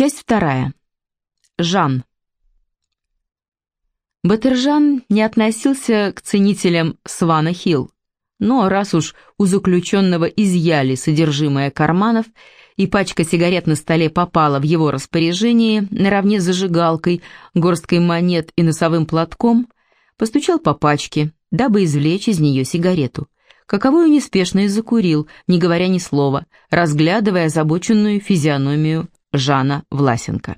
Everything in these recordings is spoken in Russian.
Часть вторая. Жан. Батыржан не относился к ценителям Свана Хилл, но раз уж у заключенного изъяли содержимое карманов и пачка сигарет на столе попала в его распоряжение наравне с зажигалкой, горсткой монет и носовым платком, постучал по пачке, дабы извлечь из нее сигарету – каковую неспешно и закурил, не говоря ни слова, разглядывая озабоченную физиономию Жана Власенко.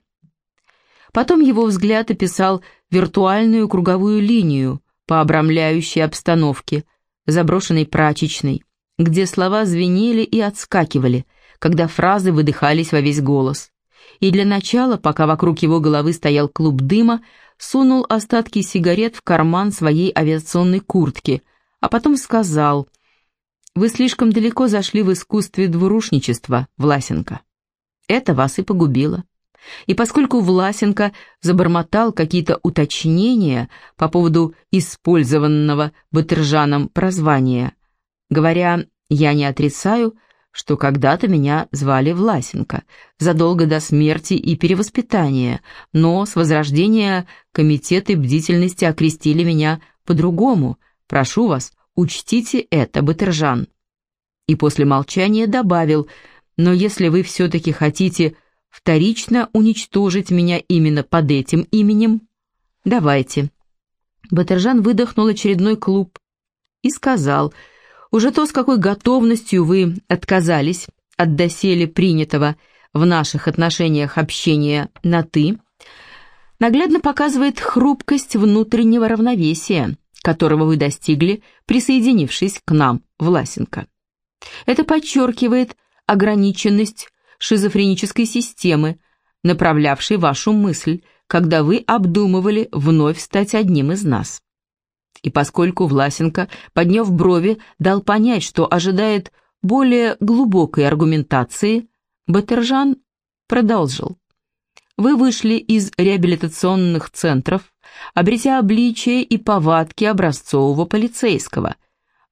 Потом его взгляд описал виртуальную круговую линию по обрамляющей обстановке, заброшенной прачечной, где слова звенели и отскакивали, когда фразы выдыхались во весь голос. И для начала, пока вокруг его головы стоял клуб дыма, сунул остатки сигарет в карман своей авиационной куртки, а потом сказал – вы слишком далеко зашли в искусстве двурушничества, Власенко. Это вас и погубило. И поскольку Власенко забормотал какие-то уточнения по поводу использованного Батыржаном прозвания, говоря «я не отрицаю», что когда-то меня звали Власенко, задолго до смерти и перевоспитания, но с возрождения комитеты бдительности окрестили меня по-другому. Прошу вас, Учтите это, Батыржан». И после молчания добавил, «Но если вы все-таки хотите вторично уничтожить меня именно под этим именем, давайте». Батыржан выдохнул очередной клуб и сказал, «Уже то, с какой готовностью вы отказались от доселе принятого в наших отношениях общения на «ты», наглядно показывает хрупкость внутреннего равновесия, которого вы достигли, присоединившись к нам, Власенко. Это подчеркивает ограниченность шизофренической системы, направлявшей вашу мысль, когда вы обдумывали вновь стать одним из нас. И поскольку Власенко, подняв брови, дал понять, что ожидает более глубокой аргументации, Батержан продолжил. Вы вышли из реабилитационных центров, обретя обличие и повадки образцового полицейского.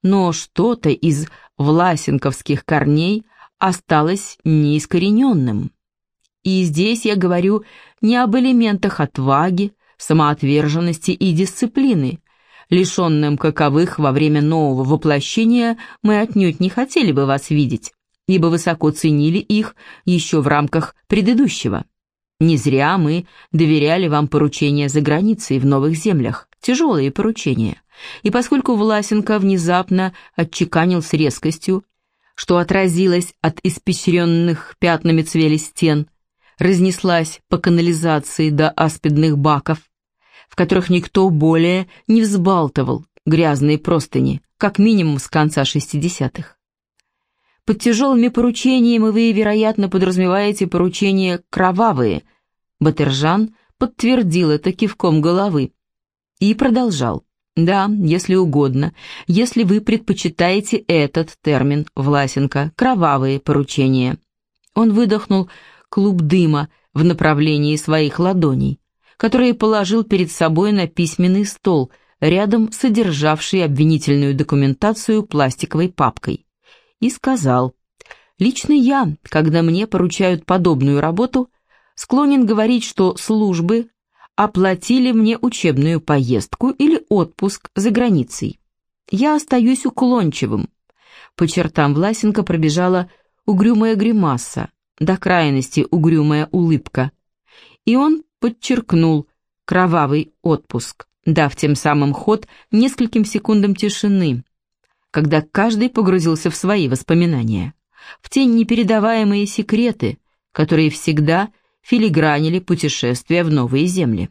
Но что-то из власенковских корней осталось неискорененным. И здесь я говорю не об элементах отваги, самоотверженности и дисциплины, лишенным каковых во время нового воплощения мы отнюдь не хотели бы вас видеть, ибо высоко ценили их еще в рамках предыдущего. Не зря мы доверяли вам поручения за границей в новых землях, тяжелые поручения. И поскольку Власенко внезапно отчеканил с резкостью, что отразилось от испещренных пятнами цвели стен, разнеслась по канализации до аспидных баков, в которых никто более не взбалтывал грязные простыни, как минимум с конца шестидесятых. Под тяжелыми поручениями вы, вероятно, подразумеваете поручения кровавые. Батержан подтвердил это кивком головы и продолжал. Да, если угодно, если вы предпочитаете этот термин, Власенко, кровавые поручения. Он выдохнул клуб дыма в направлении своих ладоней, которые положил перед собой на письменный стол, рядом содержавший обвинительную документацию пластиковой папкой и сказал, «Лично я, когда мне поручают подобную работу, склонен говорить, что службы оплатили мне учебную поездку или отпуск за границей. Я остаюсь уклончивым». По чертам Власенко пробежала угрюмая гримаса, до крайности угрюмая улыбка. И он подчеркнул кровавый отпуск, дав тем самым ход нескольким секундам тишины, когда каждый погрузился в свои воспоминания, в те непередаваемые секреты, которые всегда филигранили путешествия в новые земли,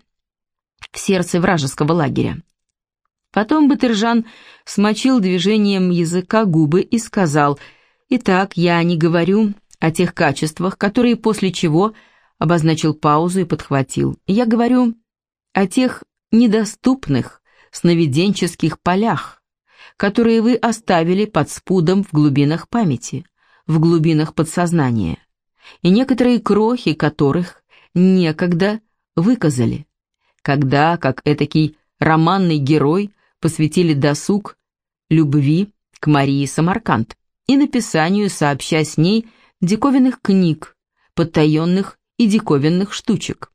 в сердце вражеского лагеря. Потом Батыржан смочил движением языка губы и сказал, «Итак, я не говорю о тех качествах, которые после чего...» обозначил паузу и подхватил. «Я говорю о тех недоступных сновиденческих полях, которые вы оставили под спудом в глубинах памяти, в глубинах подсознания, и некоторые крохи которых некогда выказали, когда, как этакий романный герой, посвятили досуг любви к Марии Самарканд и написанию, сообща с ней, диковинных книг, подтаенных и диковинных штучек.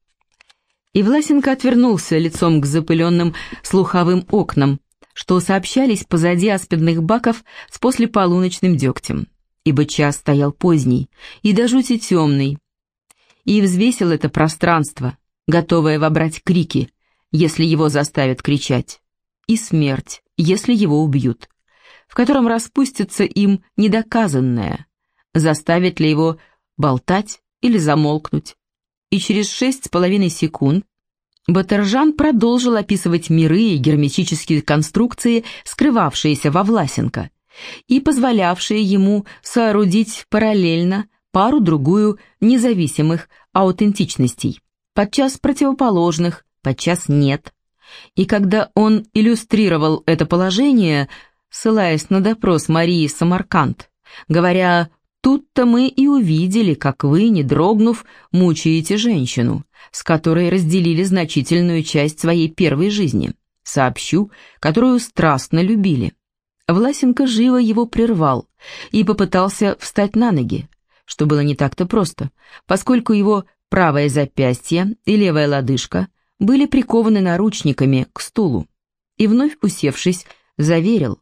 И Власенко отвернулся лицом к запыленным слуховым окнам, что сообщались позади аспидных баков с послеполуночным дегтем, ибо час стоял поздний и до жути темный, и взвесил это пространство, готовое вобрать крики, если его заставят кричать, и смерть, если его убьют, в котором распустится им недоказанное, заставит ли его болтать или замолкнуть. И через шесть с половиной секунд Батержан продолжил описывать миры и герметические конструкции, скрывавшиеся во Власенко, и позволявшие ему соорудить параллельно пару-другую независимых аутентичностей, подчас противоположных, подчас нет. И когда он иллюстрировал это положение, ссылаясь на допрос Марии Самарканд, говоря Тут-то мы и увидели, как вы, не дрогнув, мучаете женщину, с которой разделили значительную часть своей первой жизни, сообщу, которую страстно любили. Власенко живо его прервал и попытался встать на ноги, что было не так-то просто, поскольку его правое запястье и левая лодыжка были прикованы наручниками к стулу, и вновь усевшись, заверил,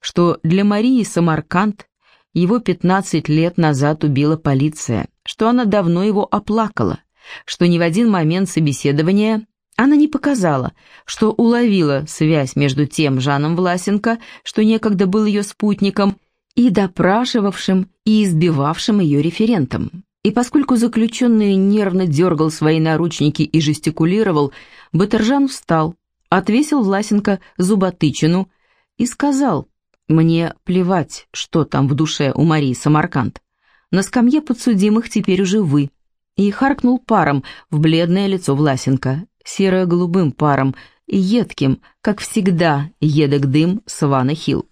что для Марии Самарканд его 15 лет назад убила полиция, что она давно его оплакала, что ни в один момент собеседования она не показала, что уловила связь между тем Жаном Власенко, что некогда был ее спутником, и допрашивавшим и избивавшим ее референтом. И поскольку заключенный нервно дергал свои наручники и жестикулировал, Батержан встал, отвесил Власенко зуботычину и сказал, мне плевать, что там в душе у Марии Самарканд. На скамье подсудимых теперь уже вы. И харкнул паром в бледное лицо Власенко, серо-голубым паром, едким, как всегда, едок дым Свана Хилл.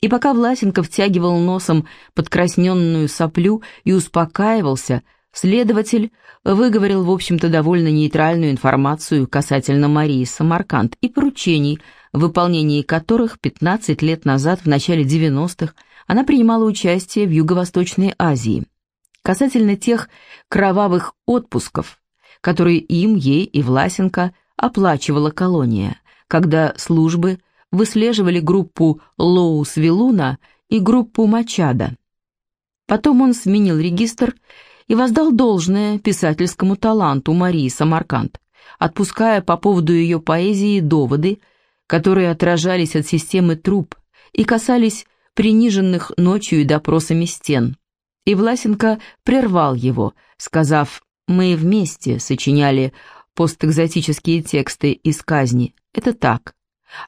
И пока Власенко втягивал носом подкрасненную соплю и успокаивался, следователь выговорил, в общем-то, довольно нейтральную информацию касательно Марии Самарканд и поручений, в выполнении которых 15 лет назад, в начале 90-х, она принимала участие в Юго-Восточной Азии. Касательно тех кровавых отпусков, которые им, ей и Власенко оплачивала колония, когда службы выслеживали группу Лоус-Вилуна и группу Мачада. Потом он сменил регистр и воздал должное писательскому таланту Марии Самарканд, отпуская по поводу ее поэзии доводы, которые отражались от системы труб и касались приниженных ночью и допросами стен. И Власенко прервал его, сказав «Мы вместе сочиняли постэкзотические тексты из казни. Это так.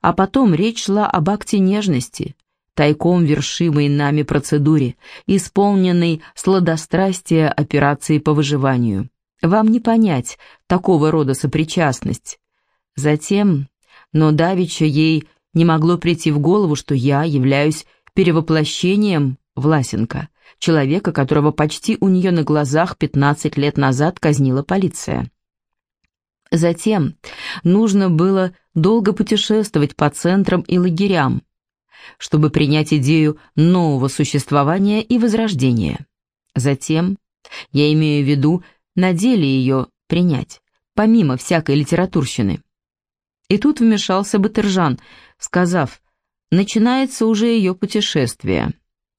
А потом речь шла об акте нежности, тайком вершимой нами процедуре, исполненной сладострастия операции по выживанию. Вам не понять такого рода сопричастность. Затем но давеча ей не могло прийти в голову, что я являюсь перевоплощением Власенко, человека, которого почти у нее на глазах 15 лет назад казнила полиция. Затем нужно было долго путешествовать по центрам и лагерям, чтобы принять идею нового существования и возрождения. Затем, я имею в виду, на деле ее принять, помимо всякой литературщины. И тут вмешался Батыржан, сказав, начинается уже ее путешествие.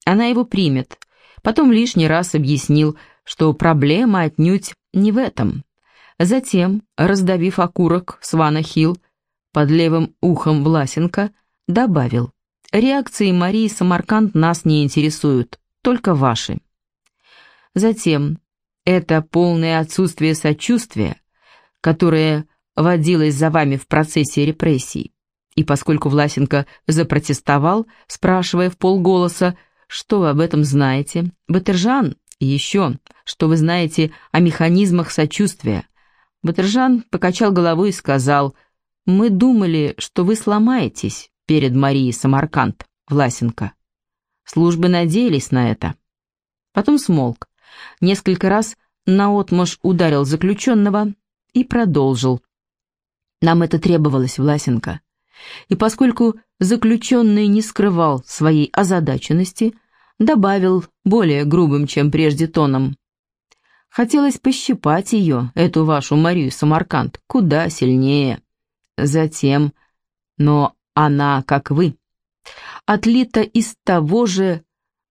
Она его примет. Потом лишний раз объяснил, что проблема отнюдь не в этом. Затем, раздавив окурок Свана Хилл под левым ухом Власенко, добавил, «Реакции Марии Самарканд нас не интересуют, только ваши». Затем, это полное отсутствие сочувствия, которое водилась за вами в процессе репрессий. И поскольку Власенко запротестовал, спрашивая в полголоса, что вы об этом знаете, Батыржан, и еще, что вы знаете о механизмах сочувствия. Батыржан покачал головой и сказал, «Мы думали, что вы сломаетесь перед Марией Самарканд, Власенко. Службы надеялись на это». Потом смолк, несколько раз наотмашь ударил заключенного и продолжил. Нам это требовалось, Власенко. И поскольку заключенный не скрывал своей озадаченности, добавил более грубым, чем прежде тоном. Хотелось пощипать ее, эту вашу Марию Самарканд, куда сильнее. Затем, но она, как вы, отлита из того же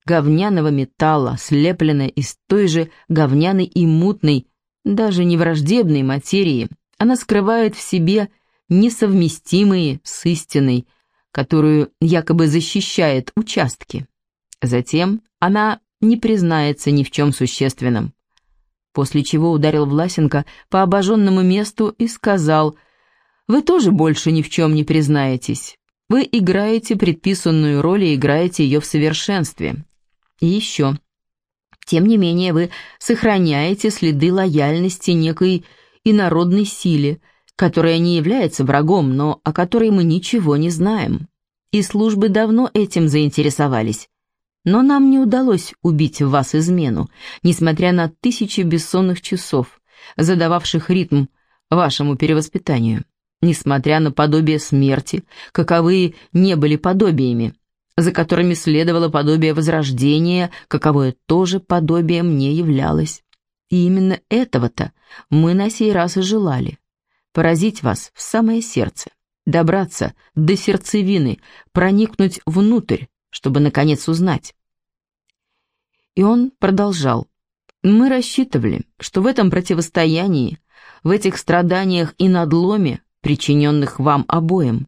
говняного металла, слеплена из той же говняной и мутной, даже не враждебной материи. Она скрывает в себе несовместимые с истиной, которую якобы защищает участки. Затем она не признается ни в чем существенном. После чего ударил Власенко по обожженному месту и сказал, «Вы тоже больше ни в чем не признаетесь. Вы играете предписанную роль и играете ее в совершенстве. И еще. Тем не менее, вы сохраняете следы лояльности некой инородной силе, которая не является врагом, но о которой мы ничего не знаем. И службы давно этим заинтересовались. Но нам не удалось убить в вас измену, несмотря на тысячи бессонных часов, задававших ритм вашему перевоспитанию, несмотря на подобие смерти, каковые не были подобиями, за которыми следовало подобие возрождения, каковое тоже подобием не являлось. И именно этого-то мы на сей раз и желали. Поразить вас в самое сердце, добраться до сердцевины, проникнуть внутрь, чтобы наконец узнать. И он продолжал. Мы рассчитывали, что в этом противостоянии, в этих страданиях и надломе, причиненных вам обоим,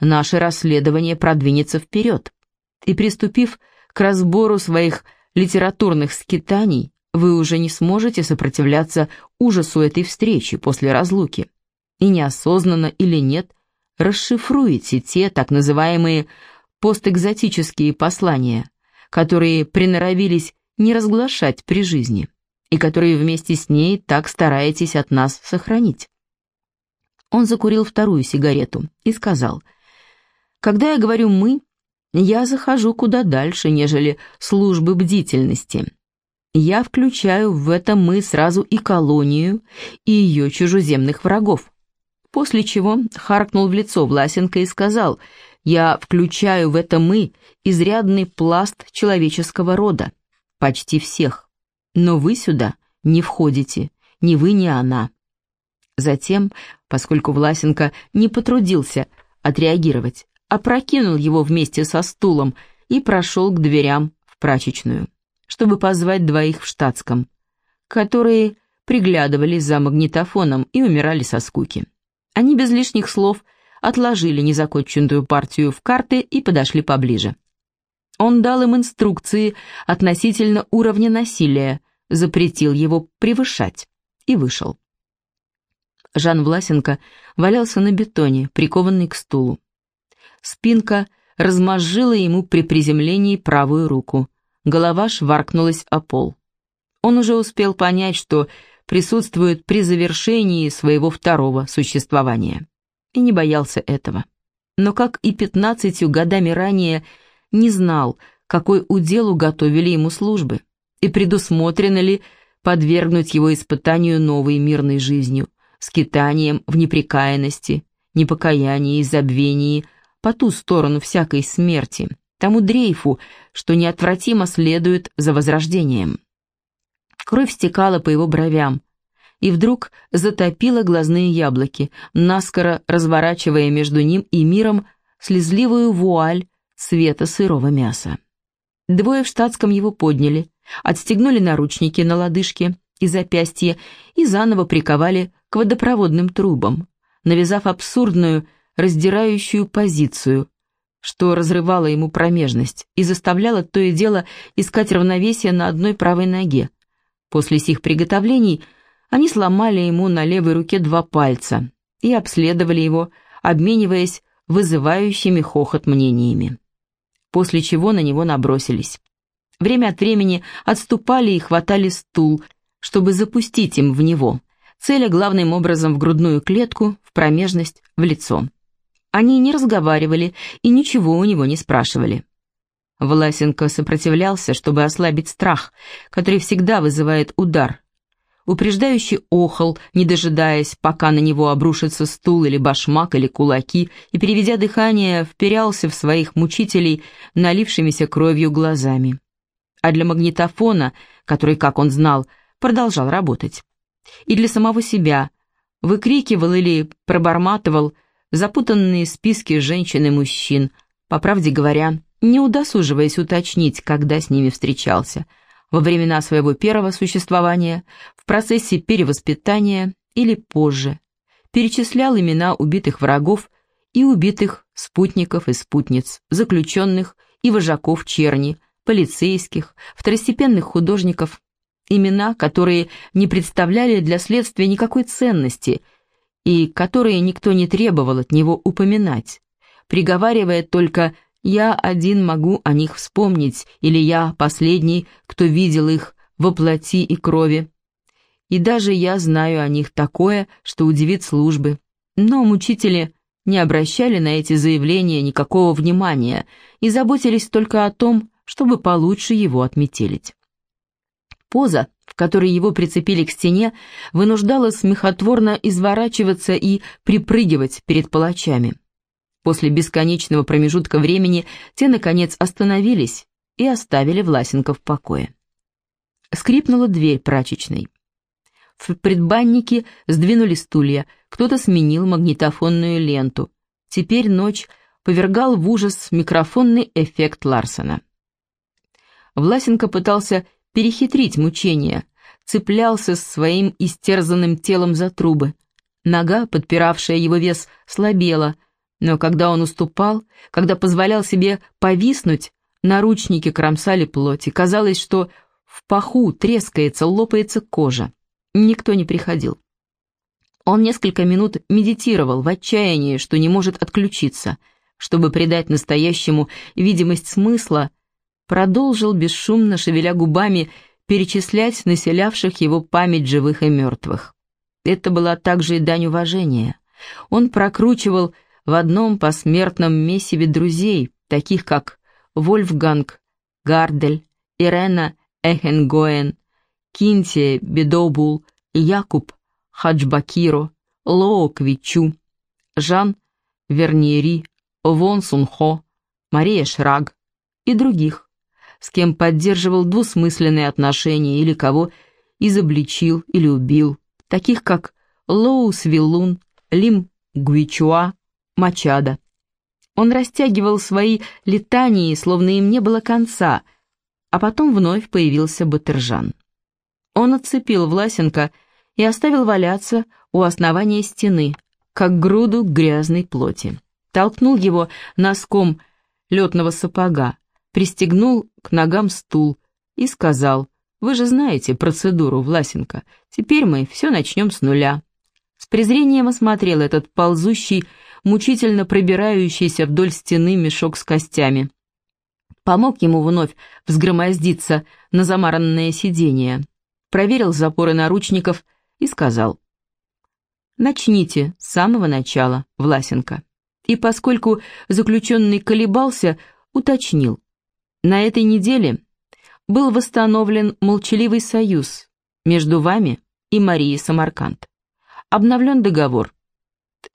наше расследование продвинется вперед, и приступив к разбору своих литературных скитаний, вы уже не сможете сопротивляться ужасу этой встречи после разлуки, и неосознанно или нет, расшифруете те так называемые постэкзотические послания, которые приноровились не разглашать при жизни и которые вместе с ней так стараетесь от нас сохранить. Он закурил вторую сигарету и сказал, «Когда я говорю «мы», я захожу куда дальше, нежели службы бдительности. Я включаю в это «мы» сразу и колонию, и ее чужеземных врагов. После чего харкнул в лицо Власенко и сказал, «Я включаю в это «мы» изрядный пласт человеческого рода, почти всех. Но вы сюда не входите, ни вы, ни она». Затем, поскольку Власенко не потрудился отреагировать, опрокинул его вместе со стулом и прошел к дверям в прачечную, чтобы позвать двоих в штатском, которые приглядывались за магнитофоном и умирали со скуки. Они без лишних слов отложили незаконченную партию в карты и подошли поближе. Он дал им инструкции относительно уровня насилия, запретил его превышать и вышел. Жан Власенко валялся на бетоне, прикованный к стулу. Спинка размозжила ему при приземлении правую руку. Голова шваркнулась о пол. Он уже успел понять, что присутствует при завершении своего второго существования. И не боялся этого. Но, как и пятнадцатью годами ранее, не знал, какой уделу готовили ему службы, и предусмотрено ли подвергнуть его испытанию новой мирной жизнью, скитанием в непрекаянности, непокаянии и забвении – по ту сторону всякой смерти, тому дрейфу, что неотвратимо следует за возрождением. Кровь стекала по его бровям, и вдруг затопила глазные яблоки, наскоро разворачивая между ним и миром слезливую вуаль цвета сырого мяса. Двое в штатском его подняли, отстегнули наручники на лодыжке и запястье и заново приковали к водопроводным трубам, навязав абсурдную раздирающую позицию, что разрывало ему промежность и заставляло то и дело искать равновесие на одной правой ноге. После сих приготовлений они сломали ему на левой руке два пальца и обследовали его, обмениваясь вызывающими хохот мнениями. После чего на него набросились. Время от времени отступали и хватали стул, чтобы запустить им в него, целя главным образом в грудную клетку, в промежность, в лицо. Они не разговаривали и ничего у него не спрашивали. Власенко сопротивлялся, чтобы ослабить страх, который всегда вызывает удар. Упреждающий охал, не дожидаясь, пока на него обрушится стул или башмак или кулаки, и, переведя дыхание, вперялся в своих мучителей налившимися кровью глазами. А для магнитофона, который, как он знал, продолжал работать. И для самого себя выкрикивал или проборматывал запутанные списки женщин и мужчин, по правде говоря, не удосуживаясь уточнить, когда с ними встречался, во времена своего первого существования, в процессе перевоспитания или позже, перечислял имена убитых врагов и убитых спутников и спутниц, заключенных и вожаков черни, полицейских, второстепенных художников, имена, которые не представляли для следствия никакой ценности и которые никто не требовал от него упоминать, приговаривая только «я один могу о них вспомнить» или «я последний, кто видел их во плоти и крови». И даже я знаю о них такое, что удивит службы. Но мучители не обращали на эти заявления никакого внимания и заботились только о том, чтобы получше его отметелить. Поза, в которой его прицепили к стене, вынуждала смехотворно изворачиваться и припрыгивать перед палачами. После бесконечного промежутка времени те, наконец, остановились и оставили Власенко в покое. Скрипнула дверь прачечной. В предбаннике сдвинули стулья, кто-то сменил магнитофонную ленту. Теперь ночь повергал в ужас микрофонный эффект Ларсона. Власенко пытался перехитрить мучения, цеплялся своим истерзанным телом за трубы. Нога, подпиравшая его вес, слабела, но когда он уступал, когда позволял себе повиснуть, наручники кромсали плоти. Казалось, что в паху трескается, лопается кожа. Никто не приходил. Он несколько минут медитировал в отчаянии, что не может отключиться. Чтобы придать настоящему видимость смысла, продолжил бесшумно, шевеля губами, перечислять населявших его память живых и мертвых. Это была также и дань уважения. Он прокручивал в одном посмертном месиве друзей, таких как Вольфганг Гардель, Ирена Эхенгоен, Кинтия Бедобул, Якуб Хаджбакиро, Лоо Квичу, Жан Верниери, Вон Сунхо, Мария Шраг и других, с кем поддерживал двусмысленные отношения или кого изобличил или убил, таких как Лоу Свиллун, Лим Гуичуа, Мачада. Он растягивал свои летании, словно им не было конца, а потом вновь появился Батыржан. Он отцепил Власенко и оставил валяться у основания стены, как груду грязной плоти. Толкнул его носком летного сапога, пристегнул к ногам стул и сказал, «Вы же знаете процедуру, Власенко, теперь мы все начнем с нуля». С презрением осмотрел этот ползущий, мучительно пробирающийся вдоль стены мешок с костями. Помог ему вновь взгромоздиться на замаранное сиденье проверил запоры наручников и сказал. «Начните с самого начала, Власенко». И поскольку заключенный колебался, уточнил. На этой неделе был восстановлен молчаливый союз между вами и Марией Самарканд. Обновлен договор.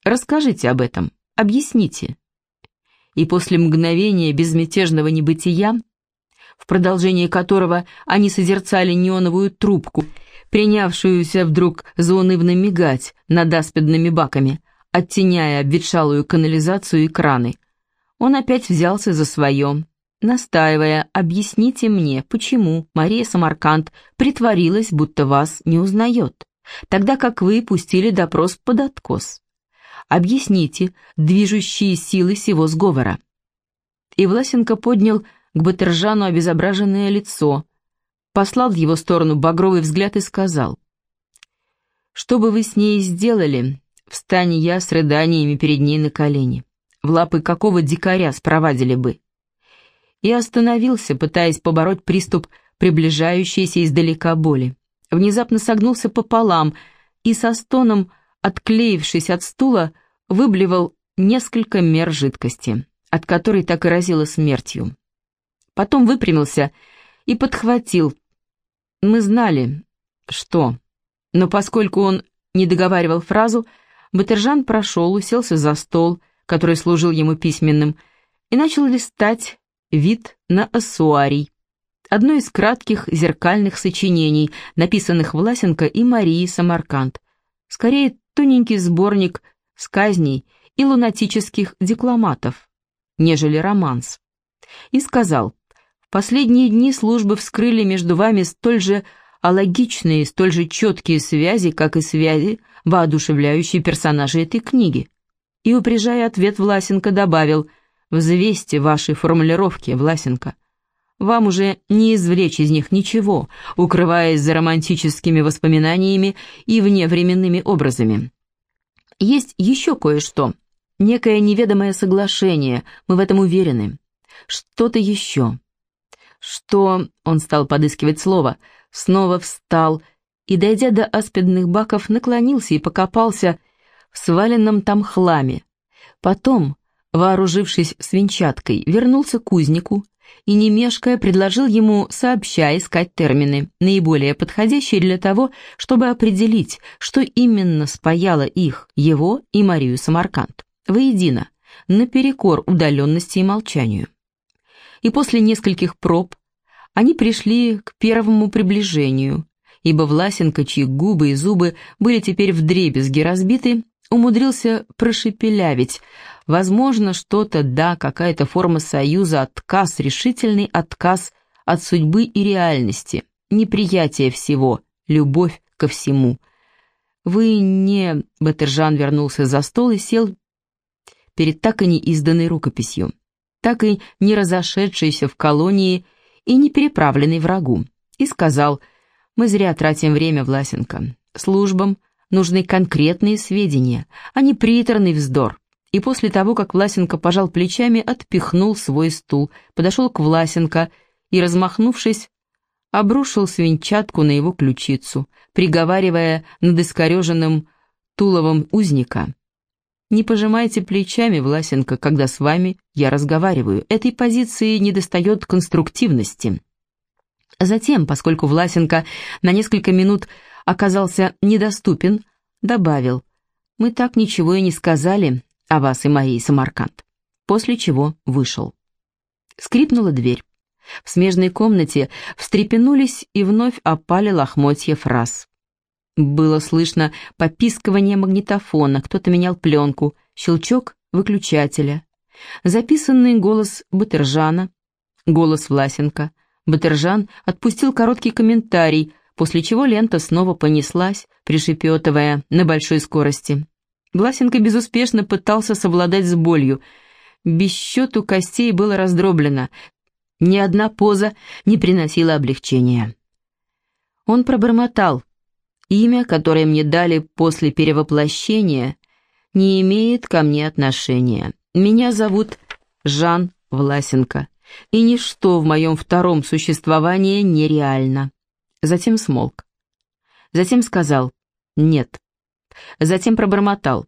Расскажите об этом, объясните. И после мгновения безмятежного небытия в продолжении которого они созерцали неоновую трубку, принявшуюся вдруг заунывно мигать над аспидными баками, оттеняя обветшалую канализацию и краны. Он опять взялся за свое, настаивая, объясните мне, почему Мария Самарканд притворилась, будто вас не узнает, тогда как вы пустили допрос под откос. Объясните движущие силы сего сговора. И Власенко поднял к Батыржану обезображенное лицо, послал в его сторону багровый взгляд и сказал, «Что бы вы с ней сделали, встань я с рыданиями перед ней на колени, в лапы какого дикаря спровадили бы?» И остановился, пытаясь побороть приступ приближающейся издалека боли. Внезапно согнулся пополам и со стоном, отклеившись от стула, выблевал несколько мер жидкости, от которой так и разило смертью потом выпрямился и подхватил. Мы знали, что... Но поскольку он не договаривал фразу, Батержан прошел, уселся за стол, который служил ему письменным, и начал листать вид на ассуарий. Одно из кратких зеркальных сочинений, написанных Власенко и Марией Самарканд. Скорее, тоненький сборник сказней и лунатических декламатов, нежели романс. И сказал, в последние дни службы вскрыли между вами столь же алогичные, столь же четкие связи, как и связи, воодушевляющие персонажи этой книги. И, упряжая ответ, Власенко добавил, «Взвесьте ваши формулировки, Власенко. Вам уже не извлечь из них ничего, укрываясь за романтическими воспоминаниями и вневременными образами. Есть еще кое-что, некое неведомое соглашение, мы в этом уверены. Что-то еще. Что, он стал подыскивать слово, снова встал и, дойдя до аспидных баков, наклонился и покопался в сваленном там хламе. Потом, вооружившись свинчаткой, вернулся к кузнику и, не мешкая, предложил ему сообща искать термины, наиболее подходящие для того, чтобы определить, что именно спаяло их, его и Марию Самарканд, воедино, наперекор удаленности и молчанию. И после нескольких проб они пришли к первому приближению, ибо Власенко, чьи губы и зубы были теперь вдребезги разбиты, умудрился прошепелявить – Возможно, что-то, да, какая-то форма союза, отказ, решительный отказ от судьбы и реальности, неприятие всего, любовь ко всему. Вы не... Батержан вернулся за стол и сел перед так и не изданной рукописью, так и не разошедшейся в колонии и не переправленной врагу, и сказал, мы зря тратим время, Власенко. Службам нужны конкретные сведения, а не приторный вздор и после того, как Власенко пожал плечами, отпихнул свой стул, подошел к Власенко и, размахнувшись, обрушил свинчатку на его ключицу, приговаривая над искореженным туловом узника. «Не пожимайте плечами, Власенко, когда с вами я разговариваю. Этой позиции недостает конструктивности». Затем, поскольку Власенко на несколько минут оказался недоступен, добавил, «Мы так ничего и не сказали, о вас и моей Самарканд, после чего вышел. Скрипнула дверь. В смежной комнате встрепенулись и вновь опали лохмотья фраз. Было слышно попискивание магнитофона, кто-то менял пленку, щелчок выключателя. Записанный голос Батержана, голос Власенко. Батержан отпустил короткий комментарий, после чего лента снова понеслась, пришепетывая на большой скорости. Власенко безуспешно пытался совладать с болью. Без счету костей было раздроблено. Ни одна поза не приносила облегчения. Он пробормотал. Имя, которое мне дали после перевоплощения, не имеет ко мне отношения. Меня зовут Жан Власенко, и ничто в моем втором существовании нереально. Затем смолк. Затем сказал «нет». Затем пробормотал.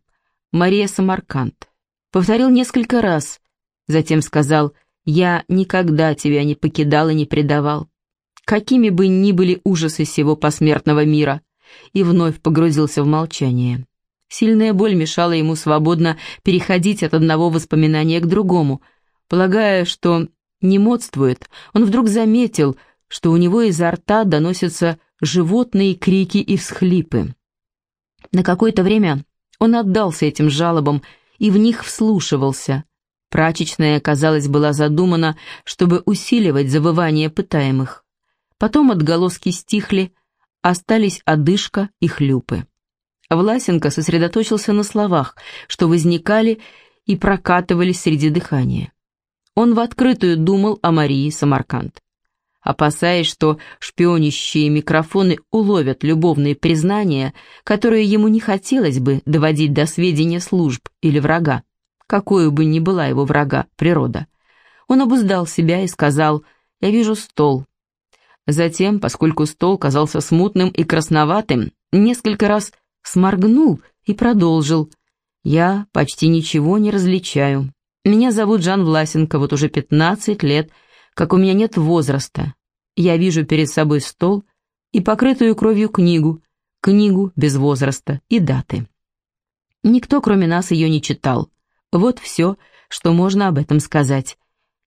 «Мария Самарканд». Повторил несколько раз. Затем сказал «Я никогда тебя не покидал и не предавал». Какими бы ни были ужасы сего посмертного мира. И вновь погрузился в молчание. Сильная боль мешала ему свободно переходить от одного воспоминания к другому. Полагая, что не модствует, он вдруг заметил, что у него изо рта доносятся животные крики и всхлипы. На какое-то время он отдался этим жалобам и в них вслушивался. Прачечная, казалось, была задумана, чтобы усиливать завывание пытаемых. Потом отголоски стихли, остались одышка и хлюпы. Власенко сосредоточился на словах, что возникали и прокатывались среди дыхания. Он в открытую думал о Марии Самарканд опасаясь, что шпионящие микрофоны уловят любовные признания, которые ему не хотелось бы доводить до сведения служб или врага, какой бы ни была его врага природа. Он обуздал себя и сказал «Я вижу стол». Затем, поскольку стол казался смутным и красноватым, несколько раз сморгнул и продолжил «Я почти ничего не различаю. Меня зовут Жан Власенко, вот уже 15 лет – как у меня нет возраста. Я вижу перед собой стол и покрытую кровью книгу, книгу без возраста и даты. Никто, кроме нас, ее не читал. Вот все, что можно об этом сказать.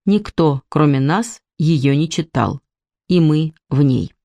Никто, кроме нас, ее не читал. и мы в ней.